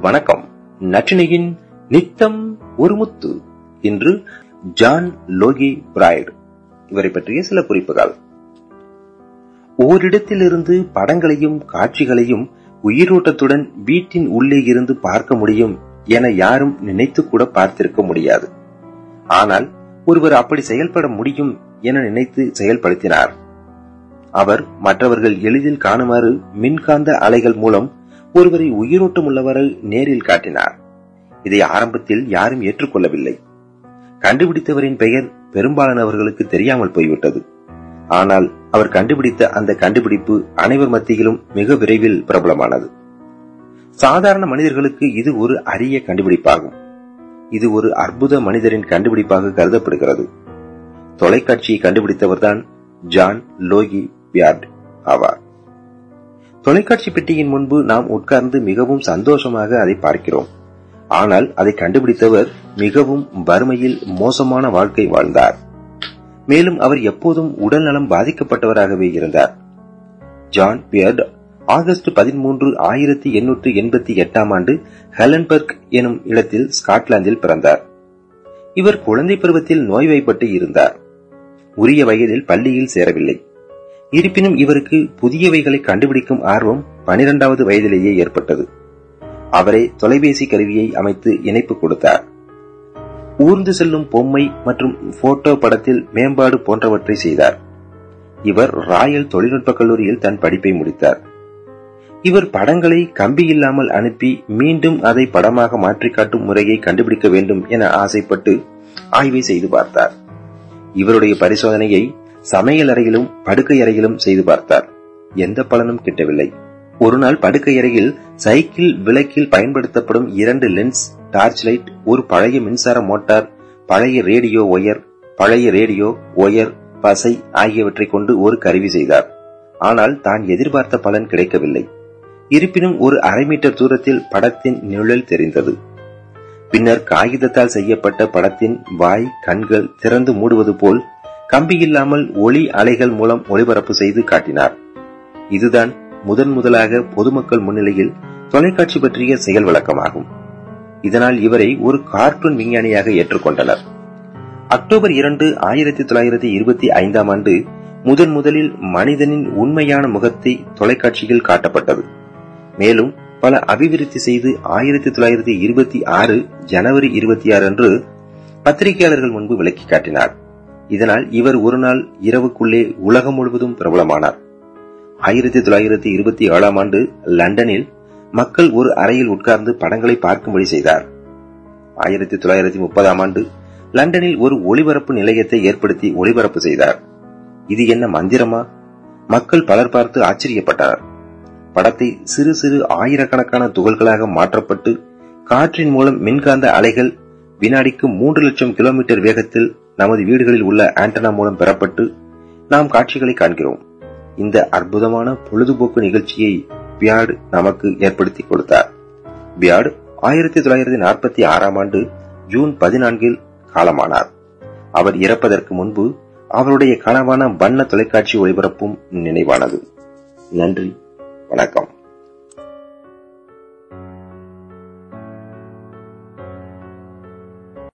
வணக்கம். நற்றினையின் நித்தம் ஒரு முத்து. இன்று ஜான் லோகி பிராய்டு இவரை பற்றிய சில குறிப்புகள். ஓரிடத்திலிருந்து படங்களையும் காட்சிகளையும் உயிரோட்டத்துடன் வீட்டின் உள்ளே இருந்து பார்க்க முடியும் என யாரும் நினைத்து கூட பார்த்திருக்க முடியாது. ஆனால் ஒருவர் அப்படி செயல்பட முடியும் என நினைத்து செயல்படுத்தினார். அவர் மற்றவர்கள் எளிதில் காணுமாறு மின்காந்த அலைகள் மூலம் ஒருவரை உயிரோட்டம் உள்ளவரை நேரில் காட்டினார். இதை ஆரம்பத்தில் யாரும் ஏற்றுக்கொள்ளவில்லை. கண்டுபிடித்தவரின் பெயர் பெரும்பாலானவர்களுக்கு தெரியாமல் போய்விட்டது. ஆனால் அவர் கண்டுபிடித்த அந்த கண்டுபிடிப்பு அனைவர் மத்தியிலும் மிக விரைவில் பிரபலமானது. சாதாரண மனிதர்களுக்கு இது ஒரு அரிய கண்டுபிடிப்பாகும். இது ஒரு அற்புத மனிதரின் கண்டுபிடிப்பாக கருதப்படுகிறது. தொலைக்காட்சியை கண்டுபிடித்தவர்தான் ஜான் லோகி பியார்ட் ஆவார். தொலைக்காட்சி பெட்டியின் முன்பு நாம் உட்கார்ந்து மிகவும் சந்தோஷமாக அதை பார்க்கிறோம். ஆனால் அதை கண்டுபிடித்தவர் மிகவும் வறுமையில் மோசமான வாழ்க்கை வாழ்ந்தார். மேலும் அவர் எப்போதும் உடல் நலம் பாதிக்கப்பட்டவராகவே இருந்தார். ஜான் பியர்ட் ஆகஸ்ட் பதிமூன்று ஆயிரத்தி எண்ணூற்று எண்பத்தி எட்டாம் ஆண்டு ஹெலன்பர்க் எனும் இடத்தில் ஸ்காட்லாந்தில் பிறந்தார். இவர் குழந்தை பருவத்தில் நோய்வாய்ப்பட்டு இருந்தார். உரிய வயதில் பள்ளியில் சேரவில்லை. இருப்பினும் இவருக்கு புதியவைகளை கண்டுபிடிக்கும் ஆர்வம் பனிரெண்டாவது வயதிலேயே ஏற்பட்டது. அவரே தொலைபேசி கருவியை அமைத்து இணைப்பு கொடுத்தார். ஊர்ந்து செல்லும் பொம்மை மற்றும் போட்டோ படத்தில் மேம்பாடு போன்றவற்றை செய்தார். இவர் ராயல் தொழில்நுட்ப கல்லூரியில் தன் படிப்பை முடித்தார். இவர் படங்களை கம்பி இல்லாமல் அனுப்பி மீண்டும் அதை படமாக மாற்றி காட்டும் முறையை கண்டுபிடிக்க வேண்டும் என ஆசைப்பட்டு ஆய்வை செய்து பார்த்தார். இவருடைய பரிசோதனையை சமையல் அறையிலும் படுக்கை அறையிலும் செய்து பார்த்தார். எந்த பலனும் கிட்டவில்லை. ஒரு நாள் படுக்கை அறையில் சைக்கிள் விளக்கில் பயன்படுத்தப்படும் இரண்டு லென்ஸ் டார்ச் லைட் ஒரு பழைய மின்சார மோட்டார் பழைய ரேடியோ ஒயர் பழைய ரேடியோ ஒயர் பசை ஆகியவற்றை கொண்டு ஒரு கருவி செய்தார். ஆனால் தான் எதிர்பார்த்த பலன் கிடைக்கவில்லை. இருப்பினும் ஒரு அரை மீட்டர் தூரத்தில் படத்தின் நிழல் தெரிந்தது. பின்னர் காகிதத்தால் செய்யப்பட்ட படத்தின் வாய் கண்கள் திறந்து மூடுவது போல் கம்பி இல்லாமல் ஒளி அலைகள் மூலம் ஒளிபரப்பு செய்து காட்டினார். இதுதான் முதன் முதலாக பொதுமக்கள் முன்னிலையில் தொலைக்காட்சி பற்றிய செயல் விளக்கமாகும் இதனால் இவரை ஒரு கார்ட்டூன் விஞ்ஞானியாக ஏற்றுக்கொண்டனர். அக்டோபர் இரண்டு ஆயிரத்தி தொள்ளாயிரத்தி இருபத்தி ஐந்தாம் ஆண்டு முதன் முதலில் மனிதனின் உண்மையான முகத்தை தொலைக்காட்சியில் காட்டப்பட்டது. மேலும் பல அபிவிருத்தி செய்து ஆயிரத்தி தொள்ளாயிரத்தி இருபத்தி ஆறு ஜனவரி இருபத்தி ஆறு அன்று பத்திரிகையாளர்கள் முன்பு விளக்கி காட்டினார். இதனால் இவர் ஒரு நாள் இரவுக்குள்ளே உலகம் முழுவதும் பிரபலமானார். ஆயிரத்தி தொள்ளாயிரத்தி இருபத்தி ஏழாம் ஆண்டு லண்டனில் மக்கள் ஒரு அறையில் உட்கார்ந்து படங்களை பார்க்கும்படி செய்தார். ஆயிரத்தி தொள்ளாயிரத்தி முப்பதாம் ஆண்டு லண்டனில் ஒரு ஒளிபரப்பு நிலையத்தை ஏற்படுத்தி ஒளிபரப்பு செய்தார். இது என்ன மந்திரமா? மக்கள் பலர் பார்த்து ஆச்சரியப்பட்டனர் படத்தை சிறு சிறு ஆயிரக்கணக்கான துகள்களாக மாற்றப்பட்டு காற்றின் மூலம் மின்காந்த அலைகள் வினாடிக்கு மூன்று லட்சம் கிலோமீட்டர் வேகத்தில் நமது வீடுகளில் உள்ள ஆண்டனா மூலம் பெறப்பட்டு நாம் காட்சிகளை காண்கிறோம். இந்த அற்புதமான பொழுதுபோக்கு நிகழ்ச்சியை பியார்டு நமக்கு ஏற்படுத்தி கொடுத்தார். பியார்டு ஆயிரத்தி தொள்ளாயிரத்தி நாற்பத்தி ஆறாம் ஆண்டு ஜூன் பதினான்கில் காலமானார். அவர் இறப்பதற்கு முன்பு அவருடைய கனவான வண்ண தொலைக்காட்சி ஒளிபரப்பும் நினைவானது. நன்றி வணக்கம்.